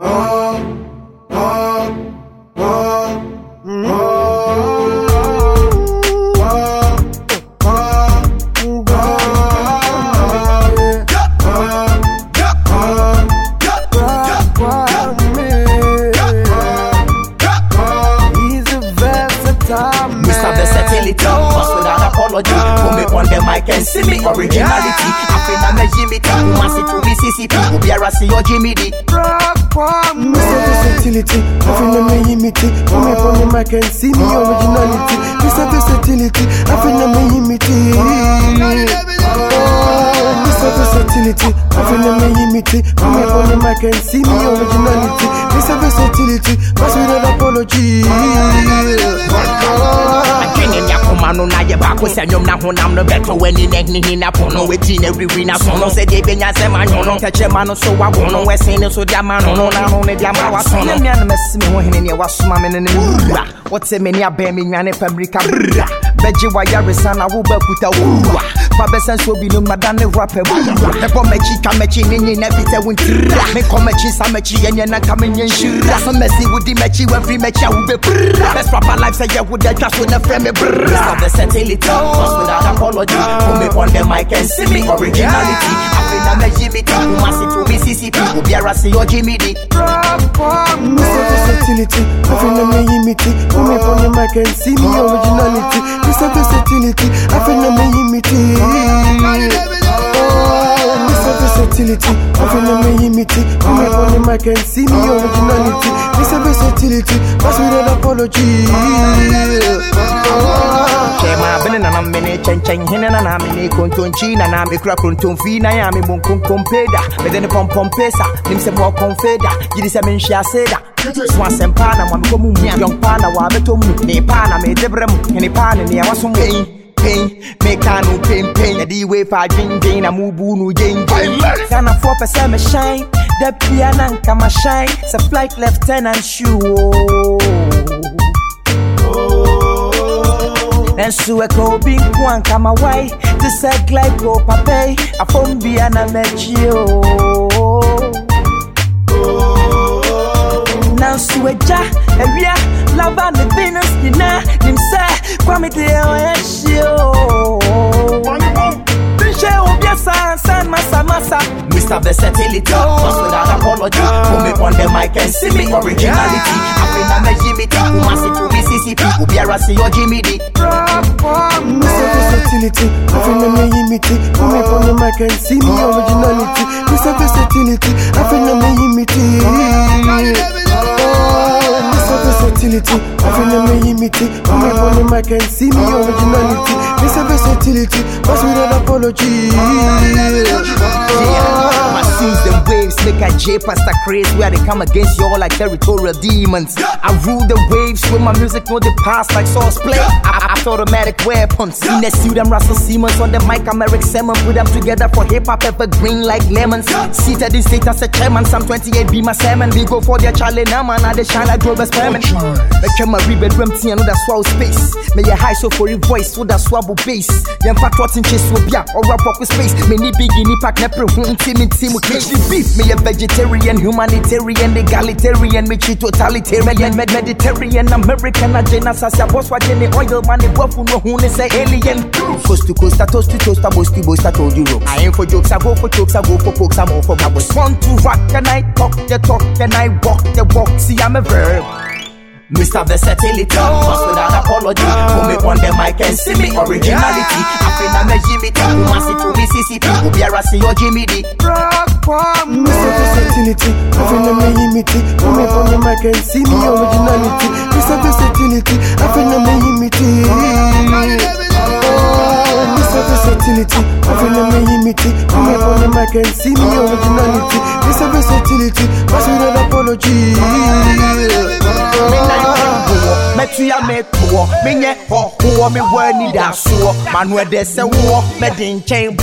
He's Mr. Versatility, boss without apology. Put me on the mic and see me originality. I feel I'm a Jimmy T. Woman see to me CCP. Who be a see your Jimmy D. Rock one Mr. Versatility, I feel I'm a imity. Put me on the mic and see me originality. Mr. Versatility, I feel I'm a imity. Oh, Mr. Versatility, I feel I'm a imity. Put me on the mic and see me originality. Mr. Versatility, pass without apology. Ne no na yɛ baako sɛ nnwom na honam no bɛtɔ w'ani na hini na po no wɔti na wiriwiri na so no sɛdeɛ ɛbɛnya sɛ ma nwo no tɛkyerɛma no so wawo no wɛsen no so de ama no no na no ne de ama waso no mmea no mɛse me ho hene neɛ wasoma me no ne wura wote me ne abɛn me nwane fa mmirika brra bɛgye wayaresa na wobɛkuta wowura fa bɛsɛ nso bi no mada ne rapɛ wura ɛbɔ m'akyi ka m'akyi ne nyina bi sɛ wo ntira mekɔ m'akyi sa m'akyi ɛnyɛ na ka menyɛ nhyira so mɛsi wodi m'akyi wamfiri m'akyi a wobɛbrra best rapper life sɛ yɛ wo da twa so na frɛ me brra Mr. Versatility, boss without apology. Put me on the mic and see me originality. Afei na mɛgye me. Ti Woma se to me CCP Obiara se Jimmy D me the mic and see me originality. Mr. Versatility, I feel I'm a imity. Oh, Mr. Versatility, I feel I'm a imity. Me on the mic and see me originality. Mr. Versatility, pass without apology. Chema bene na na mene chen chen hene na na mene kontonchi na na me kura kontonfi na ya me bon kon kompeda me de ne pom pom pesa nim se mo konfeda yiri se men hia seda so asempa na mo me ko mu mu yon pa na wa beto mu ne pa na me debrem ne pa ne ne waso mu pain pain me kanu pain pain na di we fa dwin dwin na mu bu nu jen jen Ghana 4% me shine the piano nka ma shine se flight lieutenant shoe oh. Nanso ɛka obi nko anka ma wae te sɛ glyco papɛi afɔm bia na m'akyi o nanso agya awia lava ne venus nyinaa nim sɛ kwame deɛ ɔyɛ hye o Pinche obia san san masa masa Mr. Versatility, boss without apology Put me on the mic and see me originality I feel I'm a Jimmy T Who see to me CCP Obiara see your Jimmy D Rock one Mr. Versatility, I feel I'm a. Put me on the mic and see me originality. Mr. Versatility, I feel I'm a. Oh, Versatility, I feel I'm. Put me on the mic and see me originality. Mr. Versatility, pass without apology. Yeah, my scenes them waves make a J pasta craze where they come against you all like territorial demons. I rule the waves with my music, know the past like source play. I, I, Automatic weapons. In the suit, I'm Russell Simmons on the mic, I'm Eric Simmons. Put them together for hip hop, evergreen like lemons. Seated in state as a chairman, some 28 be my salmon. We go for their Charlie Naman, now they shine like Grover's Perman. Make my rebel drum tea, that swell space. May your high so for your voice, so that swabble bass. Yan fat rotting chase will be or rap up with space. Many big in pack, never home team in team with crazy beef. Me a vegetarian, humanitarian, egalitarian, me cheat totalitarian, med Mediterranean, American, agenda, sasya, boss, watching the oil money, waffle, no is a alien. Coast to coast, I toast to toast, I boast to boast, I told you. I ain't for jokes, I go for jokes, I go for pokes, I'm all for I was born to rock and I talk the talk and I walk the walk. See, I'm a verb. Mr. Versatility, boss without apology. Put me on the mic and see me originality. I feel I'm a Jimmy T. Who must see to me CCP. Obiara see your Jimmy D. Rock one Mr. Versatility, I feel I'm a imity. Put me on the mic and see me originality. Mr. Versatility, I feel I'm apology. Metuya me poor, menye ho ho me wani da de se wo, me din chain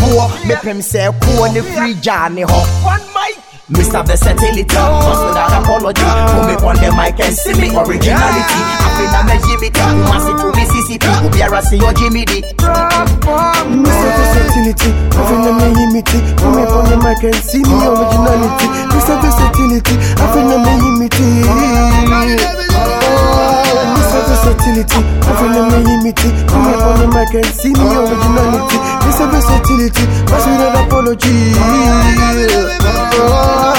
me pem se ne free jani ho. One mic. Mr. Versatility, boss without apology. Put me on the mic and see me originality. I feel I'm a Jimmy T. Who must see to CCP. Obiara see your Jimmy D. Mr. Versatility, I feel I'm a imity. Put me on the mic and see me originality. Mr. Versatility, I I can't see me originality. This a versatility, pass with an apology. Oh, oh, oh.